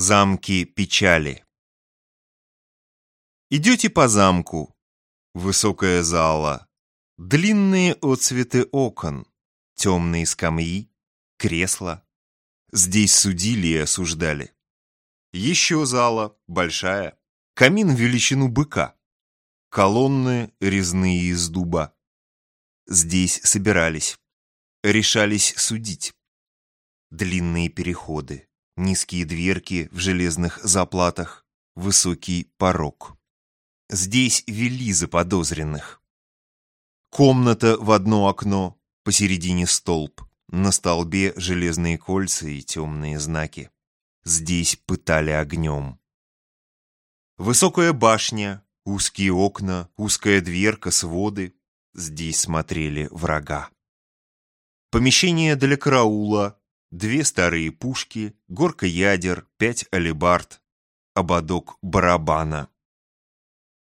Замки печали Идете по замку. Высокая зала. Длинные отцветы окон. Темные скамьи. Кресла. Здесь судили и осуждали. Еще зала, большая. Камин величину быка. Колонны резные из дуба. Здесь собирались. Решались судить. Длинные переходы низкие дверки в железных заплатах, высокий порог. Здесь вели заподозренных. Комната в одно окно, посередине столб, на столбе железные кольца и темные знаки. Здесь пытали огнем. Высокая башня, узкие окна, узкая дверка, своды. Здесь смотрели врага. Помещение для караула, Две старые пушки, горка ядер, пять алебард, ободок барабана.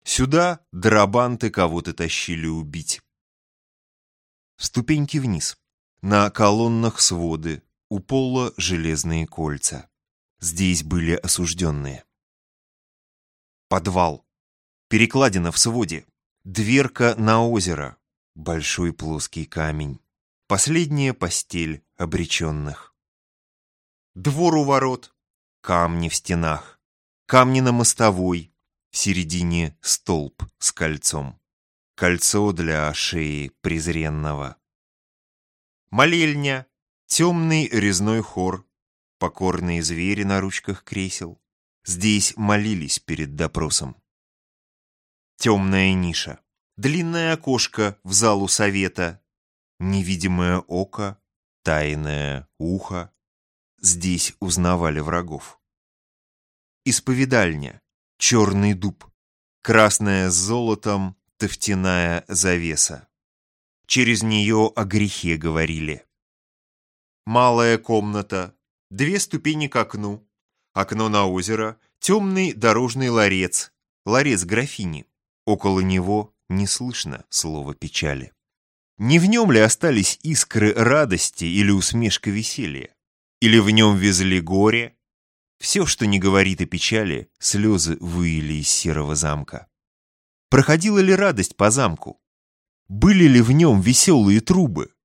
Сюда драбанты кого-то тащили убить. Ступеньки вниз. На колоннах своды, у пола железные кольца. Здесь были осужденные. Подвал. Перекладина в своде. Дверка на озеро. Большой плоский камень. Последняя постель обреченных. Двор у ворот, камни в стенах, камни на мостовой, в середине столб с кольцом. Кольцо для шеи презренного. Молельня, темный резной хор, покорные звери на ручках кресел. Здесь молились перед допросом. Темная ниша, длинное окошко в залу совета, невидимое око, тайное ухо, здесь узнавали врагов. Исповедальня, черный дуб, красная с золотом тофтяная завеса. Через нее о грехе говорили. Малая комната, две ступени к окну, окно на озеро, темный дорожный ларец, ларец графини. Около него не слышно слова печали. Не в нем ли остались искры радости или усмешка веселья? Или в нем везли горе? Все, что не говорит о печали, слезы выили из серого замка. Проходила ли радость по замку? Были ли в нем веселые трубы?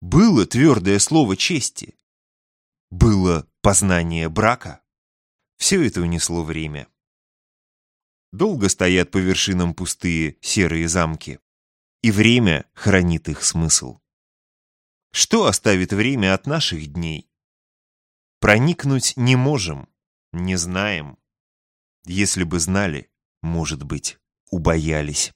Было твердое слово чести? Было познание брака? Все это унесло время. Долго стоят по вершинам пустые серые замки, и время хранит их смысл. Что оставит время от наших дней? Проникнуть не можем, не знаем. Если бы знали, может быть, убоялись.